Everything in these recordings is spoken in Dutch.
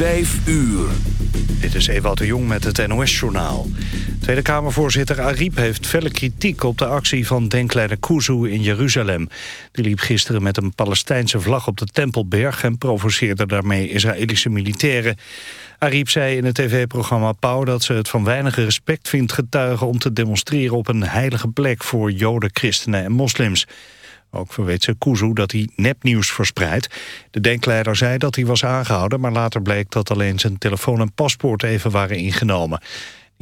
Vijf uur. Dit is Ewout de Jong met het NOS-journaal. Tweede Kamervoorzitter Ariep heeft felle kritiek op de actie van denkleider Kuzu in Jeruzalem. Die liep gisteren met een Palestijnse vlag op de Tempelberg... en provoceerde daarmee Israëlische militairen. Ariep zei in het tv-programma Pauw dat ze het van weinig respect vindt getuigen... om te demonstreren op een heilige plek voor joden, christenen en moslims. Ook verweet ze Kuzu dat hij nepnieuws verspreidt. De denkleider zei dat hij was aangehouden... maar later bleek dat alleen zijn telefoon en paspoort even waren ingenomen.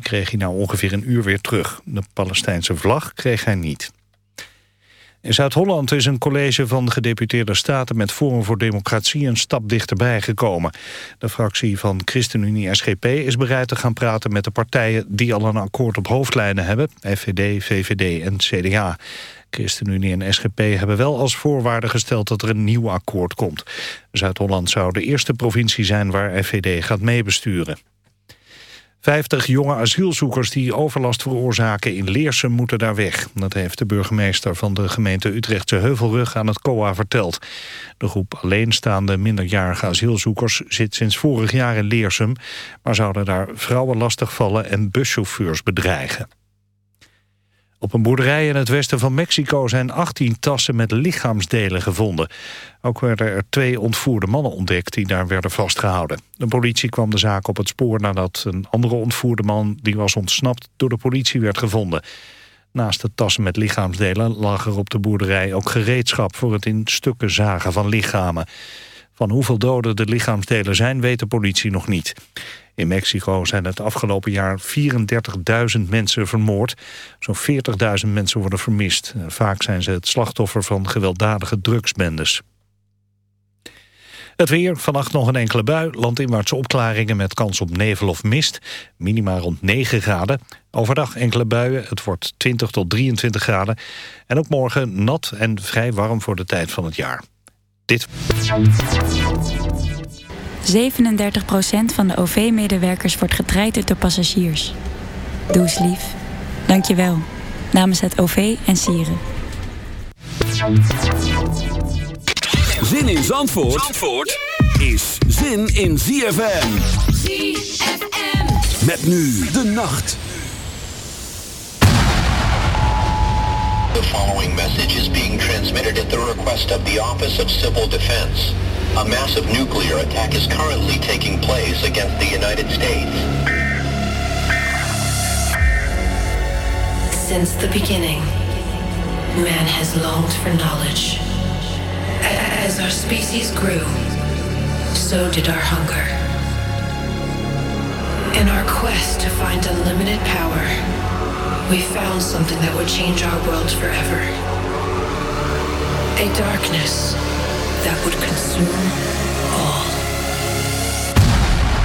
Kreeg hij na ongeveer een uur weer terug. De Palestijnse vlag kreeg hij niet. In Zuid-Holland is een college van de gedeputeerde staten... met Forum voor Democratie een stap dichterbij gekomen. De fractie van ChristenUnie-SGP is bereid te gaan praten met de partijen... die al een akkoord op hoofdlijnen hebben, FVD, VVD en CDA. ChristenUnie en SGP hebben wel als voorwaarde gesteld dat er een nieuw akkoord komt. Zuid-Holland zou de eerste provincie zijn waar FVD gaat meebesturen. Vijftig jonge asielzoekers die overlast veroorzaken in Leersum moeten daar weg. Dat heeft de burgemeester van de gemeente Utrechtse Heuvelrug aan het COA verteld. De groep alleenstaande minderjarige asielzoekers zit sinds vorig jaar in Leersum... maar zouden daar vrouwen lastigvallen en buschauffeurs bedreigen. Op een boerderij in het westen van Mexico zijn 18 tassen met lichaamsdelen gevonden. Ook werden er twee ontvoerde mannen ontdekt die daar werden vastgehouden. De politie kwam de zaak op het spoor nadat een andere ontvoerde man... die was ontsnapt door de politie werd gevonden. Naast de tassen met lichaamsdelen lag er op de boerderij ook gereedschap... voor het in stukken zagen van lichamen. Van hoeveel doden de lichaamsdelen zijn weet de politie nog niet. In Mexico zijn het afgelopen jaar 34.000 mensen vermoord. Zo'n 40.000 mensen worden vermist. Vaak zijn ze het slachtoffer van gewelddadige drugsbendes. Het weer, vannacht nog een enkele bui, landinwaartse opklaringen met kans op nevel of mist. Minima rond 9 graden. Overdag enkele buien, het wordt 20 tot 23 graden. En ook morgen nat en vrij warm voor de tijd van het jaar. Dit. 37% van de OV-medewerkers wordt getraind door passagiers. Doe eens lief. Dank je wel. Namens het OV en Sieren. Zin in Zandvoort, Zandvoort is zin in ZFM. ZFM. Met nu de nacht. The following message is being transmitted at the request of the Office of Civil Defense. A massive nuclear attack is currently taking place against the United States. Since the beginning, man has longed for knowledge. As our species grew, so did our hunger. In our quest to find unlimited power, we found something that would change our world forever. A darkness that would consume all.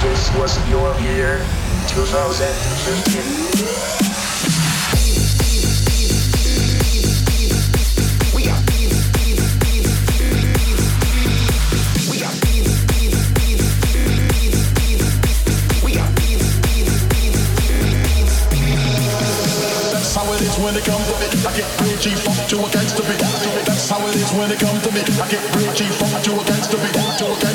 This was your year, 2015. When it comes to me. I get real G funk to a gangster beat. That's how it is when it comes to me. I get real G funk to a gangster beat. To a gangster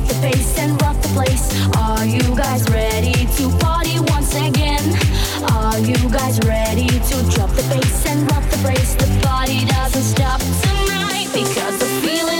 Drop the bass and rock the place. Are you guys ready to party once again? Are you guys ready to drop the bass and rock the place? The party doesn't stop tonight because the feeling.